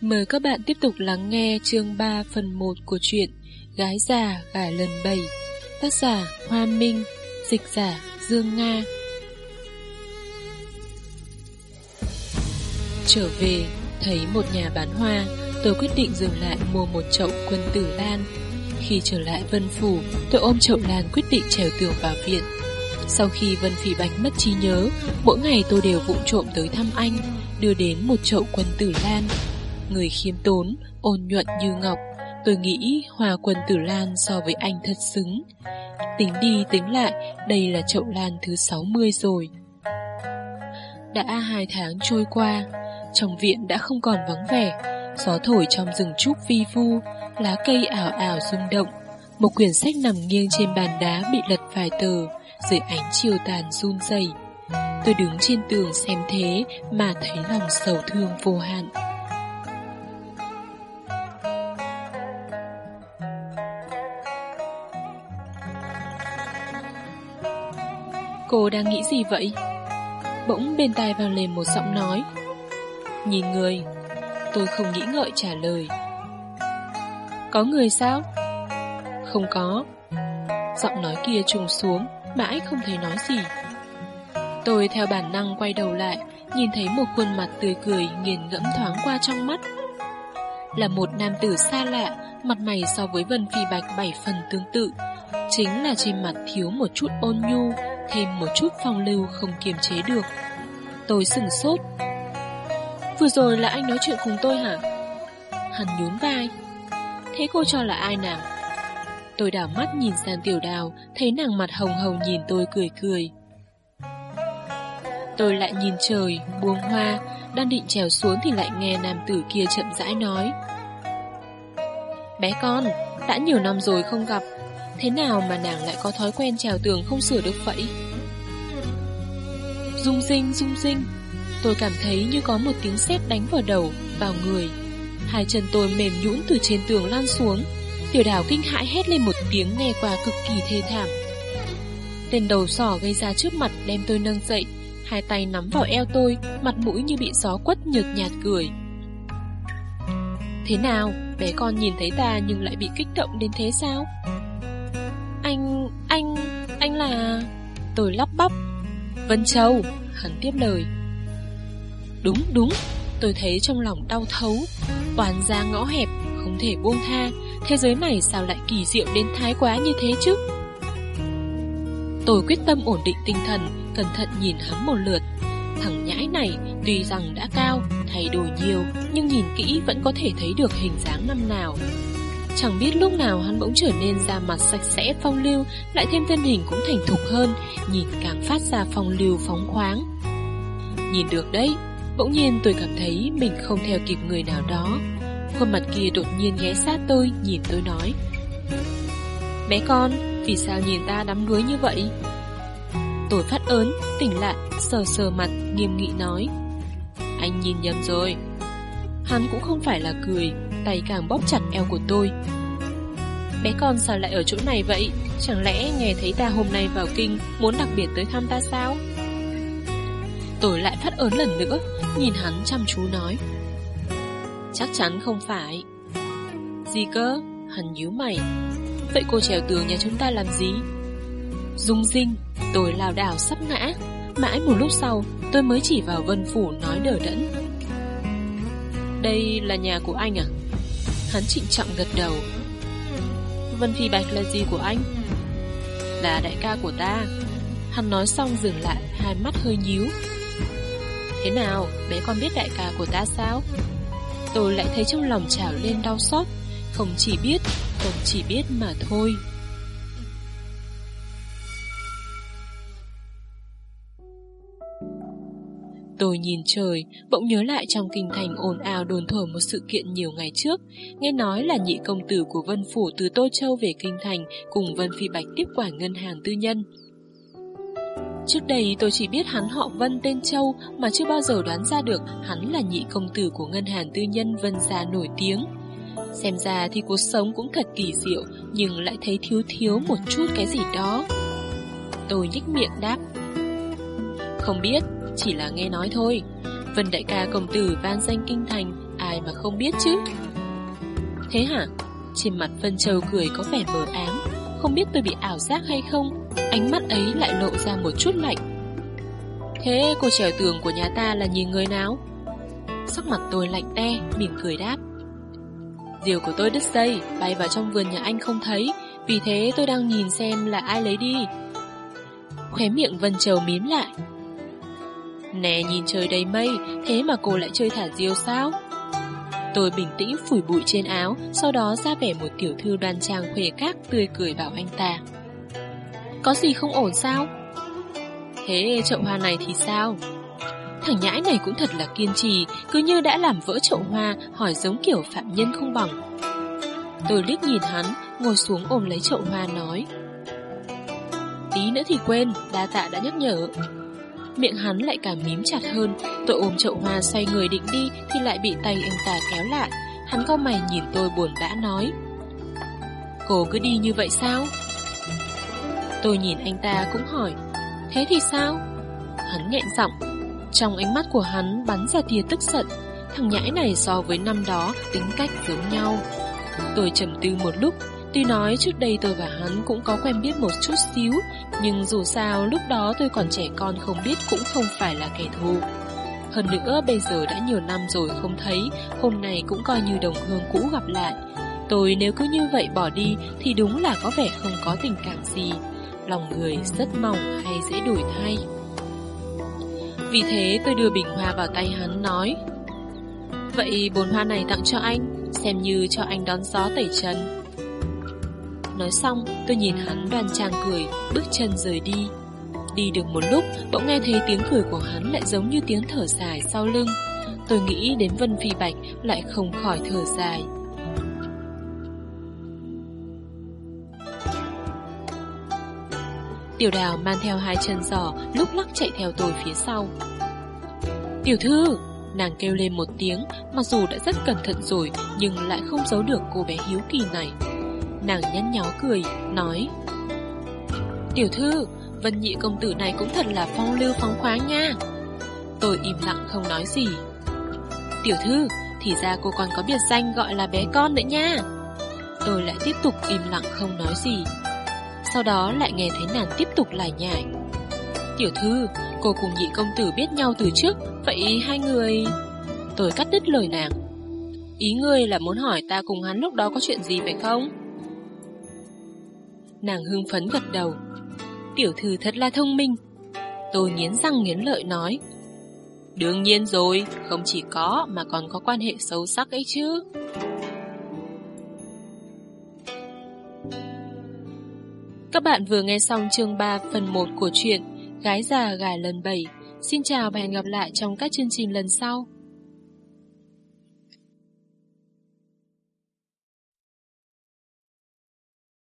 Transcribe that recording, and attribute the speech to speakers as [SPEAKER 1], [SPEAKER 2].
[SPEAKER 1] Mời các bạn tiếp tục lắng nghe chương 3 phần 1 của truyện Gái già gả lần 7 Tác giả Hoa Minh Dịch giả Dương Nga. Trở về, thấy một nhà bán hoa Tôi quyết định dừng lại mua một chậu quân tử lan Khi trở lại Vân Phủ Tôi ôm chậu lan quyết định trèo tường vào viện. Sau khi Vân Phỉ bánh mất trí nhớ Mỗi ngày tôi đều vụng trộm tới thăm anh Đưa đến một chậu quân tử lan Người khiêm tốn, ôn nhuận như ngọc. Tôi nghĩ hòa quân tử lan so với anh thật xứng. Tính đi tính lại Đây là chậu lan thứ 60 rồi. Đã hai tháng trôi qua Trong viện đã không còn vắng vẻ. Gió thổi trong rừng trúc vi vu Lá cây ảo ảo rung động. Một quyển sách nằm nghiêng trên bàn đá Bị lật vài tờ Dưới ánh chiều tàn run rẩy. Tôi đứng trên tường xem thế Mà thấy lòng sầu thương vô hạn. Cô đang nghĩ gì vậy? Bỗng bên tai vang lên một giọng nói. Nhìn người, Tôi không nghĩ ngợi trả lời. Có người sao? Không có. Giọng nói kia trùng xuống, Mãi không thấy nói gì. Tôi theo bản năng quay đầu lại, Nhìn thấy một khuôn mặt tươi cười Nghiền ngẫm thoáng qua trong mắt. Là một nam tử xa lạ, Mặt mày so với Vân Phi Bạch bảy phần tương tự. Chính là trên mặt thiếu một chút ôn nhu thêm một chút phong lưu không kiềm chế được. Tôi sừng sốt. Vừa rồi là anh nói chuyện cùng tôi hả? Hắn nhún vai. Thế cô cho là ai nào? Tôi đảo mắt nhìn sang tiểu đào, thấy nàng mặt hồng hồng nhìn tôi cười cười. Tôi lại nhìn trời, buông hoa, đang định trèo xuống thì lại nghe nam tử kia chậm rãi nói. Bé con, đã nhiều năm rồi không gặp, Thế nào mà nàng lại có thói quen trèo tường không sửa được vậy? Dung dinh, dung dinh Tôi cảm thấy như có một tiếng sét đánh vào đầu, vào người. Hai chân tôi mềm nhũn từ trên tường lan xuống. Tiểu đảo kinh hãi hét lên một tiếng nghe qua cực kỳ thê thảm. Tên đầu sỏ gây ra trước mặt đem tôi nâng dậy. Hai tay nắm vào eo tôi Mặt mũi như bị gió quất nhợt nhạt cười. Thế nào, bé con nhìn thấy ta nhưng lại bị kích động đến thế sao? Tôi lắp bắp. Vân Châu, Hắn tiếp lời. Đúng đúng, Tôi thấy trong lòng đau thấu, Toàn ra ngõ hẹp, Không thể buông tha, Thế giới này sao lại kỳ diệu đến thái quá như thế chứ? Tôi quyết tâm ổn định tinh thần, Cẩn thận nhìn hắn một lượt. Thằng nhãi này tuy rằng đã cao, Thay đổi nhiều, Nhưng nhìn kỹ vẫn có thể thấy được hình dáng năm nào. Chẳng biết lúc nào hắn bỗng trở nên da mặt sạch sẽ phong lưu, lại thêm thân hình cũng thành thục hơn, nhìn càng phát ra phong lưu phóng khoáng. Nhìn được đấy, bỗng nhiên tôi cảm thấy mình không theo kịp người nào đó. Khuôn mặt kia đột nhiên ghé sát tôi, nhìn tôi nói. Bé con, vì sao nhìn ta đắm đuối như vậy? Tôi phát ớn, tỉnh lại, sờ sờ mặt, nghiêm nghị nói. Anh nhìn nhầm rồi. Hắn cũng không phải là cười, tay càng bóp chặt eo của tôi. Bé con sao lại ở chỗ này vậy? Chẳng lẽ nghe thấy ta hôm nay vào kinh muốn đặc biệt tới thăm ta sao? Tôi lại phát ớn lần nữa, nhìn hắn chăm chú nói. Chắc chắn không phải. Gì cơ? Hắn nhíu mày. Vậy cô trèo tường nhà chúng ta làm gì? Dung dinh, tôi lào đảo sắp ngã. Mãi một lúc sau, tôi mới chỉ vào vân phủ nói đờ đẫn. Đây là nhà của anh à? Hắn trịnh trọng gật đầu. Vân Phi Bạch là gì của anh? Là đại ca của ta. Hắn nói xong dừng lại Hai mắt hơi nhíu. Thế nào, bé con biết đại ca của ta sao? Tôi lại thấy trong lòng trào lên đau xót. Không chỉ biết Không chỉ biết mà thôi. Tôi nhìn trời, bỗng nhớ lại trong kinh thành ồn ào đồn thổi một sự kiện nhiều ngày trước. Nghe nói là nhị công tử của Vân Phủ từ Tô Châu về kinh thành cùng Vân Phi Bạch tiếp quản ngân hàng tư nhân. Trước đây tôi chỉ biết hắn họ Vân tên Châu mà chưa bao giờ đoán ra được hắn là nhị công tử của ngân hàng tư nhân Vân Gia nổi tiếng. Xem ra thì cuộc sống cũng thật kỳ diệu nhưng lại thấy thiếu thiếu một chút cái gì đó. Tôi nhích miệng đáp. Không biết, chỉ là nghe nói thôi. Vân đại ca công tử vang danh kinh thành, ai mà không biết chứ Thế hả? Trên mặt Vân Châu cười có vẻ mờ ám Không biết tôi bị ảo giác hay không Ánh mắt ấy lại lộ ra một chút lạnh Thế cô trèo tường của nhà ta là nhìn người nào? Sắc mặt tôi lạnh te, mỉm cười đáp Diều của tôi đứt dây, bay vào trong vườn nhà anh không thấy Vì thế tôi đang nhìn xem là ai lấy đi Khóe miệng Vân Châu mím lại Nè nhìn trời đầy mây, Thế mà cô lại chơi thả diều sao? Tôi bình tĩnh phủi bụi trên áo, Sau đó ra vẻ một tiểu thư đoan trang khỏe các Tươi cười bảo anh ta. Có gì không ổn sao? Thế chậu hoa này thì sao? Thằng nhãi này cũng thật là kiên trì, Cứ như đã làm vỡ chậu hoa, Hỏi giống kiểu phạm nhân không bằng. Tôi liếc nhìn hắn, Ngồi xuống ôm lấy chậu hoa nói. Tí nữa thì quên, Đa tạ đã nhắc nhở. Miệng hắn lại càng mím chặt hơn. Tôi ôm chậu hoa xoay người định đi Thì lại bị tay anh ta kéo lại. Hắn cau mày nhìn tôi buồn bã nói, Cô cứ đi như vậy sao? Tôi nhìn anh ta cũng hỏi, Thế thì sao? Hắn nghẹn giọng, Trong ánh mắt của hắn bắn ra tia tức giận. Thằng nhãi này so với năm đó Tính cách giống nhau. Tôi trầm tư một lúc Tuy nói trước đây tôi và hắn cũng có quen biết một chút xíu, nhưng dù sao lúc đó tôi còn trẻ con không biết cũng không phải là kẻ thù. Hơn nữa bây giờ đã nhiều năm rồi không thấy, hôm nay cũng coi như đồng hương cũ gặp lại. Tôi nếu cứ như vậy bỏ đi thì đúng là có vẻ không có tình cảm gì. Lòng người rất mỏng hay dễ đổi thay. Vì thế tôi đưa bình hoa vào tay hắn nói Vậy bồn hoa này tặng cho anh Xem như cho anh đón gió tẩy trần Nói xong, tôi nhìn hắn đoan trang cười, bước chân rời đi. Đi được một lúc, bỗng nghe thấy tiếng cười của hắn lại giống như tiếng thở dài sau lưng. Tôi nghĩ đến Vân Phi Bạch lại không khỏi thở dài. Tiểu đào mang theo hai chân giò, lúc lắc chạy theo tôi phía sau. Tiểu thư! Nàng kêu lên một tiếng, mặc dù đã rất cẩn thận rồi, nhưng lại không giấu được cô bé hiếu kỳ này. Nàng nhăn nhó cười, nói Tiểu thư, Vân nhị công tử này cũng thật là phong lưu phóng khoáng nha. Tôi im lặng không nói gì. Tiểu thư, thì ra cô còn có biệt danh gọi là bé con nữa nha. Tôi lại tiếp tục im lặng không nói gì. Sau đó lại nghe thấy nàng tiếp tục lải nhải Tiểu thư, cô cùng nhị công tử biết nhau từ trước Vậy hai người... Tôi cắt đứt lời nàng. Ý ngươi là muốn hỏi ta cùng hắn lúc đó có chuyện gì phải không? Nàng hưng phấn gật đầu. Tiểu thư thật là thông minh. Tôi nghiến răng nghiến lợi nói. Đương nhiên rồi, Không chỉ có mà còn có quan hệ sâu sắc ấy chứ. Các bạn vừa nghe xong chương 3 phần 1 của truyện Gái già gà lần 7 Xin chào và hẹn gặp lại trong các chương trình lần sau.